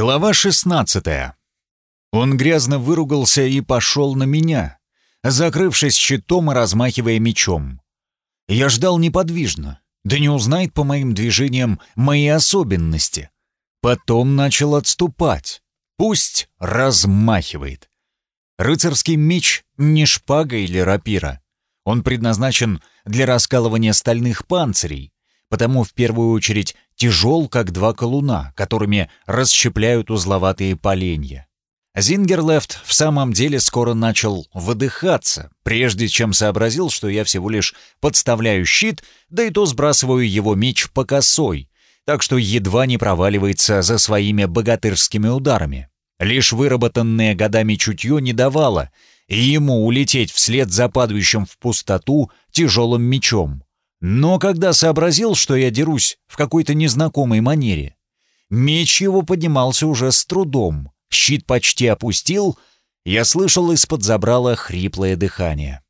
Глава 16 Он грязно выругался и пошел на меня, закрывшись щитом и размахивая мечом. Я ждал неподвижно, да не узнает по моим движениям мои особенности. Потом начал отступать. Пусть размахивает. Рыцарский меч не шпага или рапира. Он предназначен для раскалывания стальных панцирей, потому в первую очередь тяжел, как два колуна, которыми расщепляют узловатые поленья. Зингерлефт в самом деле скоро начал выдыхаться, прежде чем сообразил, что я всего лишь подставляю щит, да и то сбрасываю его меч по косой, так что едва не проваливается за своими богатырскими ударами. Лишь выработанное годами чутье не давало ему улететь вслед за падающим в пустоту тяжелым мечом. Но когда сообразил, что я дерусь в какой-то незнакомой манере, меч его поднимался уже с трудом, щит почти опустил, я слышал из-под забрала хриплое дыхание.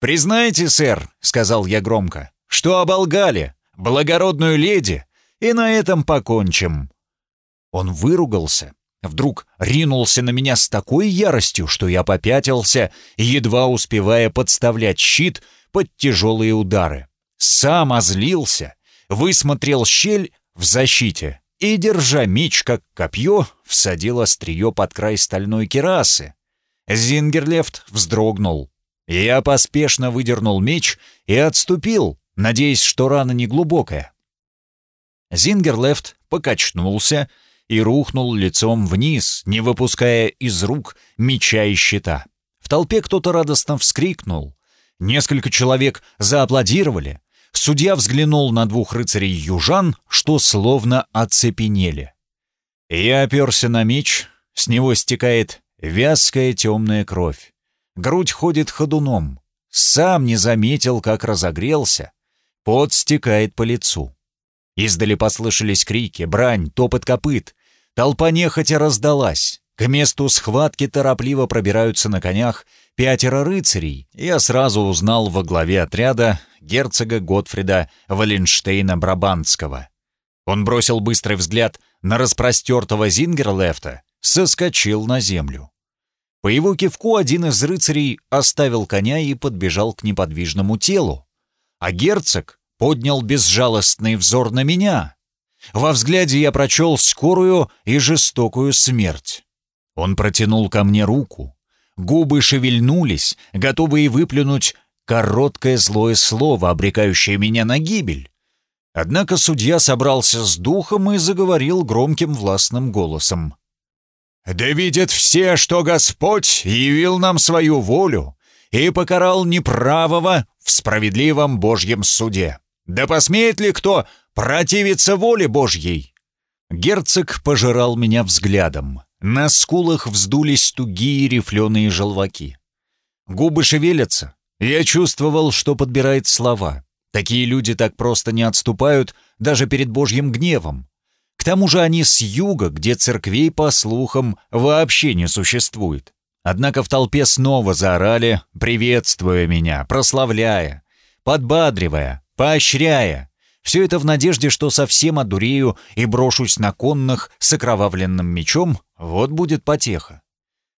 «Признайте, сэр», — сказал я громко, — «что оболгали благородную леди, и на этом покончим». Он выругался, вдруг ринулся на меня с такой яростью, что я попятился, едва успевая подставлять щит под тяжелые удары сам озлился, высмотрел щель в защите и, держа меч как копье, всадил острие под край стальной керасы. Зингерлефт вздрогнул. Я поспешно выдернул меч и отступил, надеясь, что рана не глубокая. Зингерлефт покачнулся и рухнул лицом вниз, не выпуская из рук меча и щита. В толпе кто-то радостно вскрикнул. Несколько человек зааплодировали, Судья взглянул на двух рыцарей-южан, что словно оцепенели. Я оперся на меч, с него стекает вязкая темная кровь. Грудь ходит ходуном. Сам не заметил, как разогрелся. Пот стекает по лицу. Издали послышались крики, брань, топот копыт. Толпа нехотя раздалась. К месту схватки торопливо пробираются на конях пятеро рыцарей. Я сразу узнал во главе отряда герцога Готфрида Валенштейна-Брабантского. Он бросил быстрый взгляд на распростертого Зингерлефта, соскочил на землю. По его кивку один из рыцарей оставил коня и подбежал к неподвижному телу. А герцог поднял безжалостный взор на меня. Во взгляде я прочел скорую и жестокую смерть. Он протянул ко мне руку. Губы шевельнулись, готовые выплюнуть короткое злое слово, обрекающее меня на гибель. Однако судья собрался с духом и заговорил громким властным голосом. «Да видят все, что Господь явил нам свою волю и покарал неправого в справедливом Божьем суде. Да посмеет ли кто противиться воле Божьей?» Герцог пожирал меня взглядом. На скулах вздулись тугие рифленые желваки. Губы шевелятся, я чувствовал, что подбирает слова. Такие люди так просто не отступают даже перед Божьим гневом. К тому же они с юга, где церквей, по слухам, вообще не существует. Однако в толпе снова заорали, приветствуя меня, прославляя, подбадривая, поощряя. Все это в надежде, что совсем одурею и брошусь на конных с окровавленным мечом, вот будет потеха.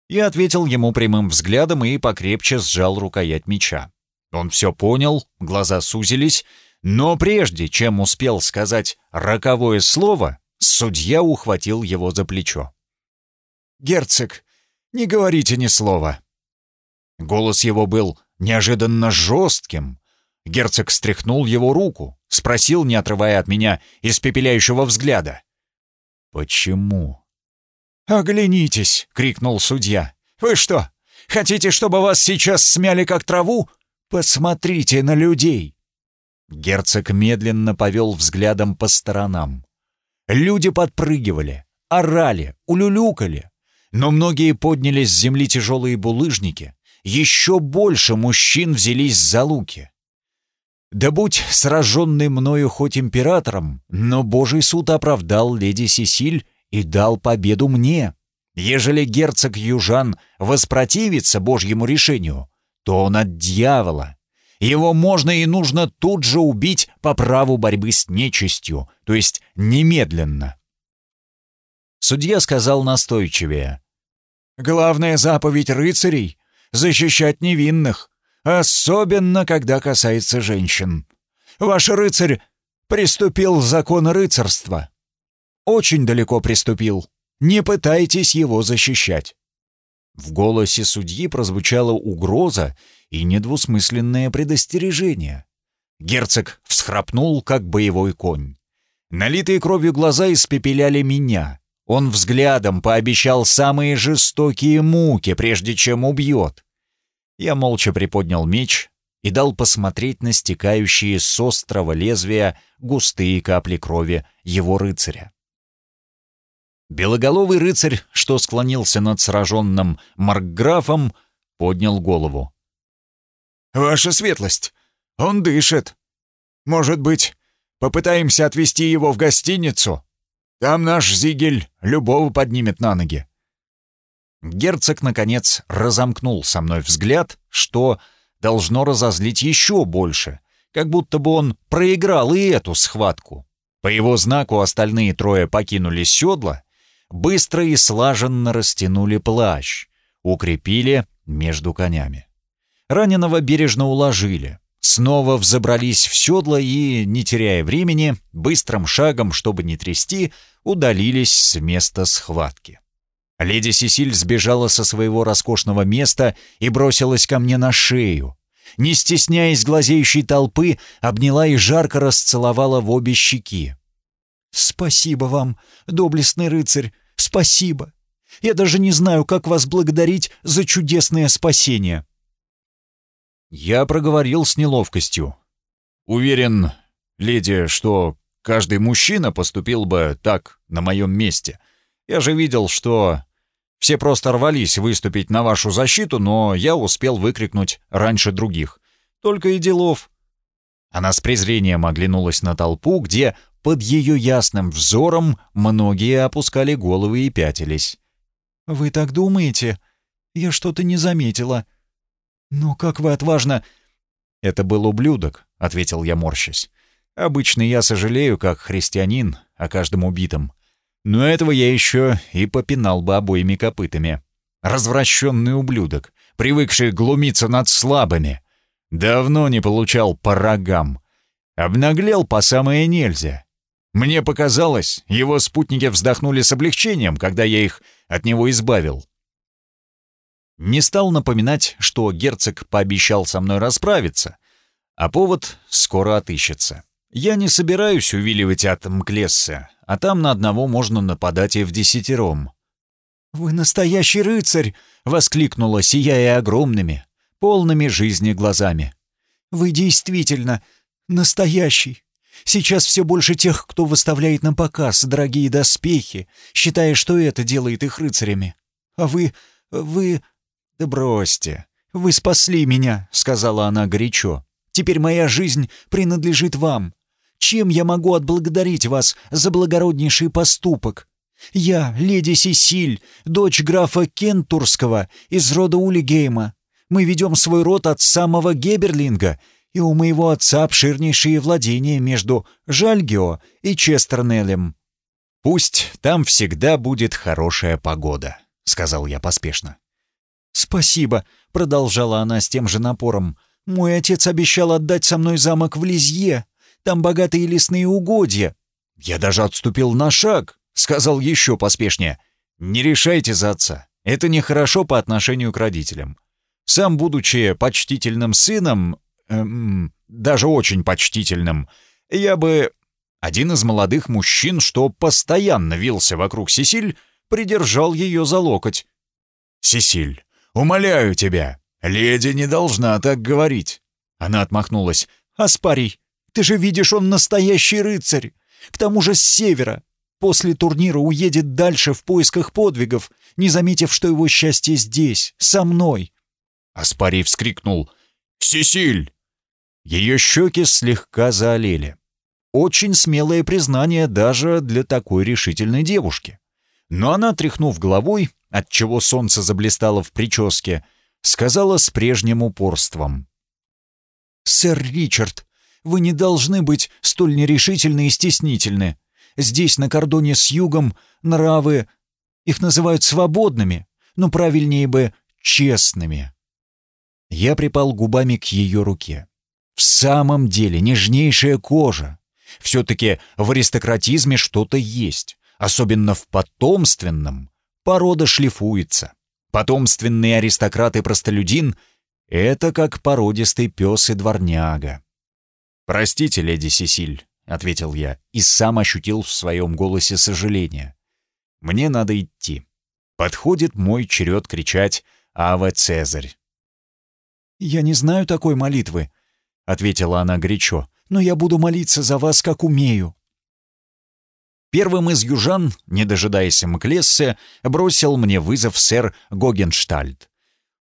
Я ответил ему прямым взглядом и покрепче сжал рукоять меча. Он все понял, глаза сузились, но прежде чем успел сказать роковое слово, судья ухватил его за плечо. «Герцог, не говорите ни слова». Голос его был неожиданно жестким. Герцог стряхнул его руку, спросил, не отрывая от меня испепеляющего взгляда. «Почему?» «Оглянитесь!» — крикнул судья. «Вы что, хотите, чтобы вас сейчас смяли как траву? Посмотрите на людей!» Герцог медленно повел взглядом по сторонам. Люди подпрыгивали, орали, улюлюкали. Но многие подняли с земли тяжелые булыжники. Еще больше мужчин взялись за луки. Да будь сраженный мною хоть императором, но Божий суд оправдал леди Сесиль и дал победу мне. Ежели герцог Южан воспротивится Божьему решению, то он от дьявола. Его можно и нужно тут же убить по праву борьбы с нечистью, то есть немедленно. Судья сказал настойчивее. «Главная заповедь рыцарей — защищать невинных, особенно когда касается женщин. Ваш рыцарь приступил закон рыцарства. Очень далеко приступил. Не пытайтесь его защищать». В голосе судьи прозвучала угроза и недвусмысленное предостережение. Герцог всхрапнул, как боевой конь. Налитые кровью глаза испепеляли меня. Он взглядом пообещал самые жестокие муки, прежде чем убьет. Я молча приподнял меч и дал посмотреть на стекающие с острого лезвия густые капли крови его рыцаря. Белоголовый рыцарь, что склонился над сраженным маркграфом, поднял голову. «Ваша светлость, он дышит. Может быть, попытаемся отвезти его в гостиницу? Там наш Зигель любого поднимет на ноги». Герцог, наконец, разомкнул со мной взгляд, что должно разозлить еще больше, как будто бы он проиграл и эту схватку. По его знаку остальные трое покинули седла, быстро и слаженно растянули плащ, укрепили между конями. Раненого бережно уложили, снова взобрались в седло и, не теряя времени, быстрым шагом, чтобы не трясти, удалились с места схватки. Леди Сесиль сбежала со своего роскошного места и бросилась ко мне на шею. Не стесняясь глазеющей толпы, обняла и жарко расцеловала в обе щеки. «Спасибо вам, доблестный рыцарь, спасибо. Я даже не знаю, как вас благодарить за чудесное спасение». Я проговорил с неловкостью. «Уверен, леди, что каждый мужчина поступил бы так на моем месте. Я же видел, что все просто рвались выступить на вашу защиту, но я успел выкрикнуть раньше других. Только и делов». Она с презрением оглянулась на толпу, где под ее ясным взором многие опускали головы и пятились. «Вы так думаете? Я что-то не заметила», «Но как вы отважно...» «Это был ублюдок», — ответил я, морщась. «Обычно я сожалею, как христианин, о каждом убитом. Но этого я еще и попинал бы обоими копытами. Развращенный ублюдок, привыкший глумиться над слабыми. Давно не получал по рогам. Обнаглел по самое нельзя. Мне показалось, его спутники вздохнули с облегчением, когда я их от него избавил. Не стал напоминать, что герцог пообещал со мной расправиться, а повод скоро отыщется. Я не собираюсь увиливать от Мклесса, а там на одного можно нападать и в десятером. «Вы настоящий рыцарь!» — воскликнула, сияя огромными, полными жизни глазами. «Вы действительно настоящий!» Сейчас все больше тех, кто выставляет на показ дорогие доспехи, считая, что это делает их рыцарями. А вы... вы... «Да бросьте! Вы спасли меня!» — сказала она горячо. «Теперь моя жизнь принадлежит вам. Чем я могу отблагодарить вас за благороднейший поступок? Я, леди Сесиль, дочь графа Кентурского из рода Улигейма. Мы ведем свой род от самого Геберлинга, и у моего отца обширнейшие владения между Жальгио и Честернелем. «Пусть там всегда будет хорошая погода», — сказал я поспешно. «Спасибо», — продолжала она с тем же напором. «Мой отец обещал отдать со мной замок в Лизье. Там богатые лесные угодья». Я даже отступил на шаг, сказал еще поспешнее. «Не решайте за отца. Это нехорошо по отношению к родителям. Сам, будучи почтительным сыном, эм, даже очень почтительным, я бы... Один из молодых мужчин, что постоянно вился вокруг Сесиль, придержал ее за локоть. «Сесиль, Умоляю тебя, леди не должна так говорить». Она отмахнулась. «Аспарий, ты же видишь, он настоящий рыцарь. К тому же с севера. После турнира уедет дальше в поисках подвигов, не заметив, что его счастье здесь, со мной». Аспарий вскрикнул. «Сесиль!» Ее щеки слегка заолели. Очень смелое признание даже для такой решительной девушки. Но она, тряхнув головой, отчего солнце заблистало в прическе, сказала с прежним упорством. «Сэр Ричард, вы не должны быть столь нерешительны и стеснительны. Здесь, на кордоне с югом, нравы Их называют свободными, но правильнее бы честными. Я припал губами к ее руке. В самом деле нежнейшая кожа. Все-таки в аристократизме что-то есть, особенно в потомственном. Порода шлифуется. Потомственный аристократ и простолюдин — это как породистый пес и дворняга. «Простите, леди Сесиль», — ответил я, и сам ощутил в своем голосе сожаление. «Мне надо идти. Подходит мой черед кричать «Аве Цезарь». «Я не знаю такой молитвы», — ответила она горячо, «но я буду молиться за вас, как умею». Первым из южан, не дожидаясь Мклессе, бросил мне вызов сэр Гогенштальд.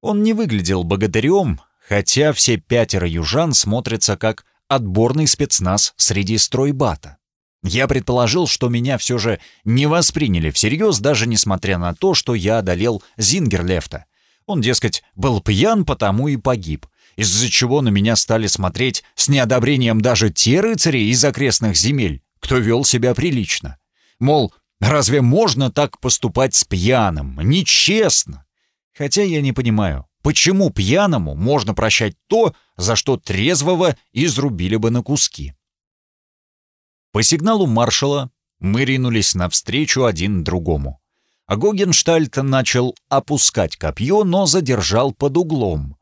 Он не выглядел богатырем, хотя все пятеро южан смотрятся как отборный спецназ среди стройбата. Я предположил, что меня все же не восприняли всерьез, даже несмотря на то, что я одолел Зингерлефта — он, дескать, был пьян, потому и погиб, из-за чего на меня стали смотреть с неодобрением даже те рыцари из окрестных земель, кто вел себя прилично. Мол, разве можно так поступать с пьяным? Нечестно. Хотя я не понимаю, почему пьяному можно прощать то, за что трезвого изрубили бы на куски. По сигналу маршала мы ринулись навстречу один другому а Гогенштальт начал опускать копье, но задержал под углом.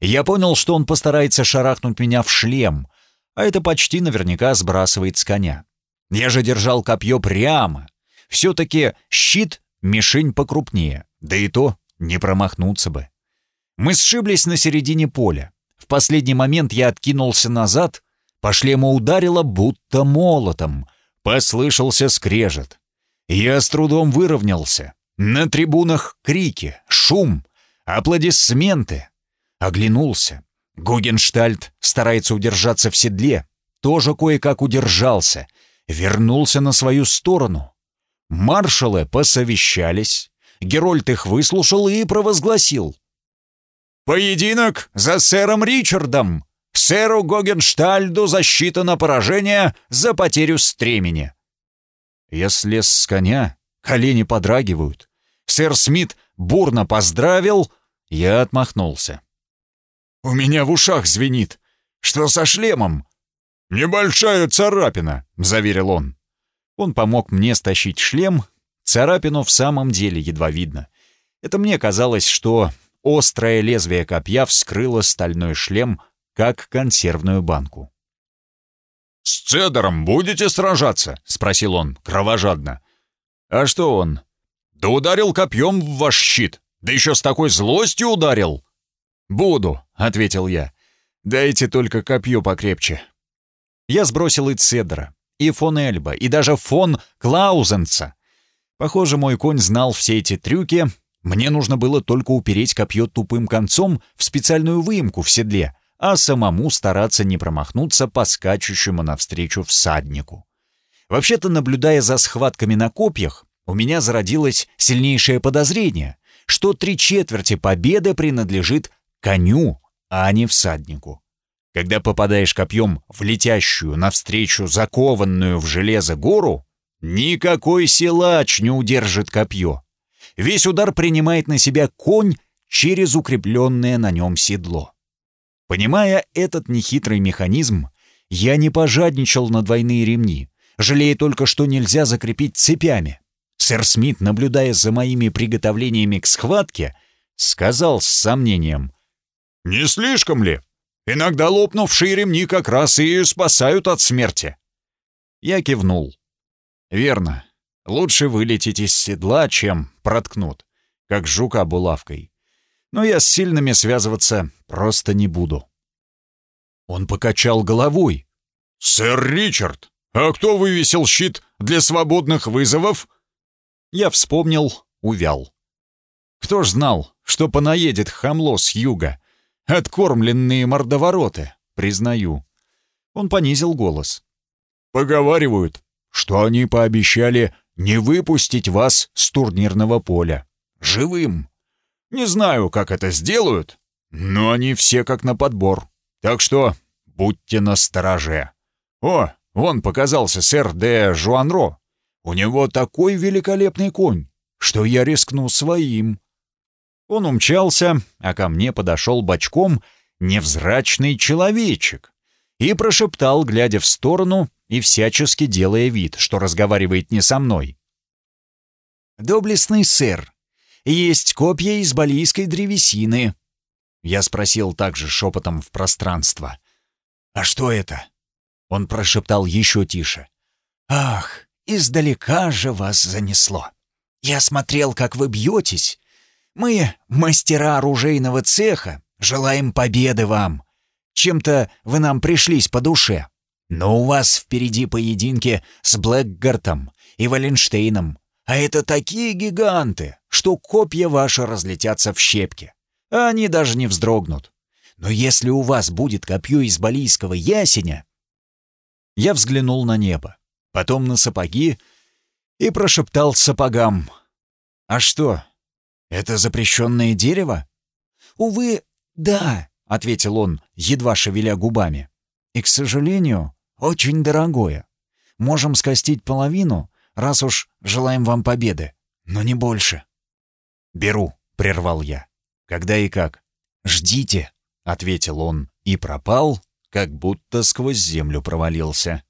Я понял, что он постарается шарахнуть меня в шлем, а это почти наверняка сбрасывает с коня. Я же держал копье прямо. Все-таки щит — мишень покрупнее, да и то не промахнуться бы. Мы сшиблись на середине поля. В последний момент я откинулся назад, по шлему ударило будто молотом. Послышался скрежет. Я с трудом выровнялся. На трибунах крики, шум, аплодисменты. Оглянулся. Гугенштальт старается удержаться в седле. Тоже кое-как удержался. Вернулся на свою сторону. Маршалы посовещались. Герольд их выслушал и провозгласил. «Поединок за сэром Ричардом! Сэру Гогенштальду засчитано поражение за потерю стремени!» Я слез с коня, колени подрагивают. Сэр Смит бурно поздравил, я отмахнулся. «У меня в ушах звенит. Что со шлемом?» «Небольшая царапина», — заверил он. Он помог мне стащить шлем. Царапину в самом деле едва видно. Это мне казалось, что острое лезвие копья вскрыло стальной шлем, как консервную банку. «С Цедором будете сражаться?» — спросил он, кровожадно. «А что он?» «Да ударил копьем в ваш щит, да еще с такой злостью ударил!» «Буду», — ответил я. «Дайте только копье покрепче». Я сбросил и Цедора, и фон Эльба, и даже фон Клаузенца. Похоже, мой конь знал все эти трюки. Мне нужно было только упереть копье тупым концом в специальную выемку в седле, а самому стараться не промахнуться по скачущему навстречу всаднику. Вообще-то, наблюдая за схватками на копьях, у меня зародилось сильнейшее подозрение, что три четверти победы принадлежит коню, а не всаднику. Когда попадаешь копьем в летящую навстречу закованную в железо гору, никакой силач не удержит копье. Весь удар принимает на себя конь через укрепленное на нем седло. Понимая этот нехитрый механизм, я не пожадничал на двойные ремни, жалея только, что нельзя закрепить цепями. Сэр Смит, наблюдая за моими приготовлениями к схватке, сказал с сомнением. «Не слишком ли? Иногда лопнувшие ремни как раз и спасают от смерти». Я кивнул. «Верно. Лучше вылететь из седла, чем проткнут, как жука булавкой но я с сильными связываться просто не буду. Он покачал головой. «Сэр Ричард, а кто вывесил щит для свободных вызовов?» Я вспомнил, увял. Кто ж знал, что понаедет хамло с юга? Откормленные мордовороты, признаю. Он понизил голос. «Поговаривают, что они пообещали не выпустить вас с турнирного поля. Живым. Не знаю, как это сделают, но они все как на подбор. Так что будьте настороже. О, вон показался сэр де Жуанро. У него такой великолепный конь. что я рискну своим. Он умчался, а ко мне подошел бочком невзрачный человечек и прошептал, глядя в сторону и всячески делая вид, что разговаривает не со мной. «Доблестный сэр, есть копья из балийской древесины». Я спросил также шепотом в пространство. «А что это?» Он прошептал еще тише. «Ах, издалека же вас занесло. Я смотрел, как вы бьетесь. Мы, мастера оружейного цеха, желаем победы вам. Чем-то вы нам пришлись по душе. Но у вас впереди поединки с Блэкгартом и Валенштейном. А это такие гиганты, что копья ваши разлетятся в щепки. А они даже не вздрогнут. Но если у вас будет копье из балийского ясеня... Я взглянул на небо, потом на сапоги и прошептал сапогам. «А что, это запрещенное дерево?» «Увы, да», — ответил он, едва шевеля губами. «И, к сожалению, очень дорогое. Можем скостить половину, раз уж желаем вам победы, но не больше». «Беру», — прервал я. «Когда и как?» «Ждите», — ответил он и пропал, как будто сквозь землю провалился.